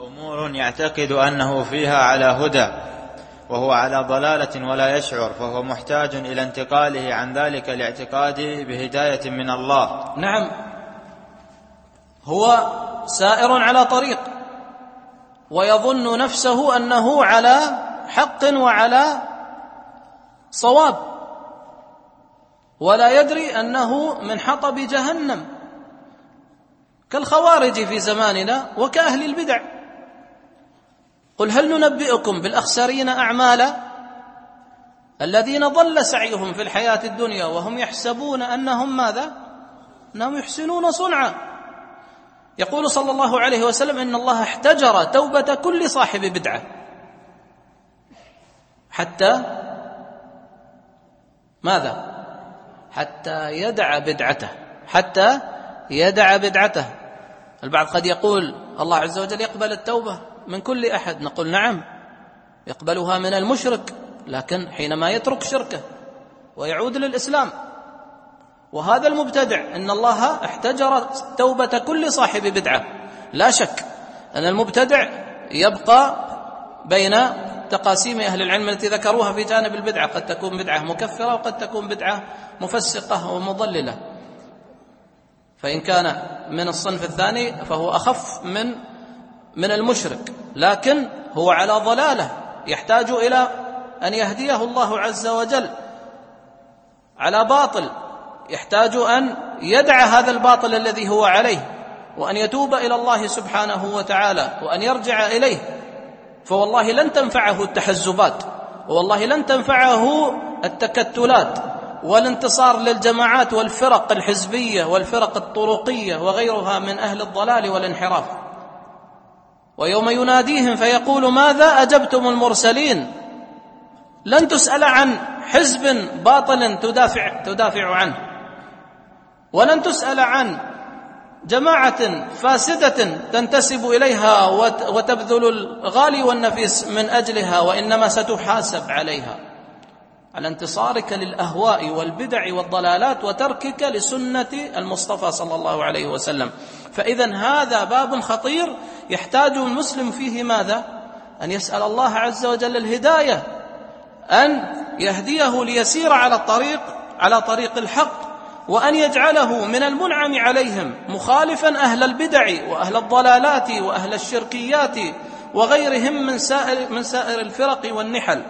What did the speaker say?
وامور يعتقد أنه فيها على هدى وهو على ضلالة ولا يشعر فهو محتاج إلى انتقاله عن ذلك الاعتقاد بهداية من الله. نعم. هو سائر على طريق ويظن نفسه أنه على حق وعلى صواب ولا يدري أنه من حطب جهنم كالخوارج في زماننا وكأهل البدع. قل هل ننبئكم بالأخسرين أعمالا الذين ضل سعيهم في الحياة الدنيا وهم يحسبون أنهم ماذا؟ أنهم يحسنون صنعا. يقول صلى الله عليه وسلم إن الله احتجر توبة كل صاحب بدعة. حتى ماذا؟ حتى يدع بدعته. حتى يدع بدعته. البعض قد يقول الله عز وجل يقبل التوبة. من كل أحد. نقول نعم يقبلها من المشرك لكن حينما يترك شركه ويعود للإسلام. وهذا المبتدع إن الله احتجر توبة كل صاحب بدعة. لا شك أن المبتدع يبقى بين تقاسيم أهل العلم التي ذكروها في جانب البدعة. قد تكون بدعة مكفرة وقد تكون بدعة مفسقة ومضللة. فإن كان من الصنف الثاني فهو أخف من من المشرك. لكن هو على ضلاله يحتاج إلى أن يهديه الله عز وجل. على باطل يحتاج أن يدع هذا الباطل الذي هو عليه وأن يتوب إلى الله سبحانه وتعالى وأن يرجع إليه. فوالله لن تنفعه التحزبات والله لن تنفعه التكتلات والانتصار للجماعات والفرق الحزبية والفرق الطرقية وغيرها من أهل الضلال والانحراف. ويوم يناديهم فيقول ماذا أجبتم المرسلين؟ لن تسأل عن حزب باطل تدافع تدافع عنه. ولن تسأل عن جماعة فاسدة تنتسب إليها وتبذل الغالي والنفيس من أجلها وإنما ستحاسب عليها. على انتصارك للأهواء والبدع والضلالات وتركك لسنة المصطفى صلى الله عليه وسلم. فاذا هذا باب خطير يحتاج المسلم فيه ماذا؟ أن يسأل الله عز وجل الهداية أن يهديه ليسير على الطريق على طريق الحق وأن يجعله من المنعم عليهم مخالفا أهل البدع وأهل الضلالات وأهل الشركيات وغيرهم من سائر من سائر الفرق والنحل.